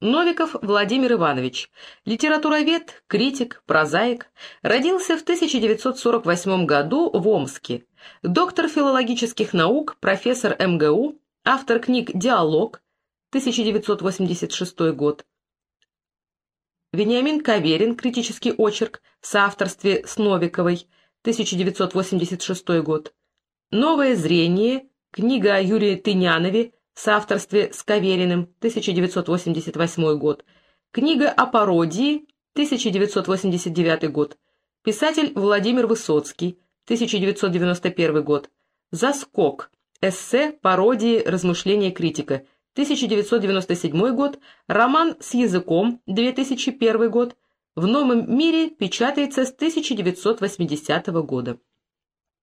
Новиков Владимир Иванович, литературовед, критик, прозаик, родился в 1948 году в Омске. Доктор филологических наук, профессор МГУ, автор книг «Диалог», 1986 год. Вениамин Каверин, критический очерк, в соавторстве с Новиковой, 1986 год. «Новое зрение», книга о Юрии Тынянове, соавторстве с Кавериным, 1988 год. Книга о пародии, 1989 год. Писатель Владимир Высоцкий, 1991 год. «Заскок», эссе, пародии, размышления критика, 1997 год. Роман «С языком», 2001 год. В новом мире печатается с 1980 года.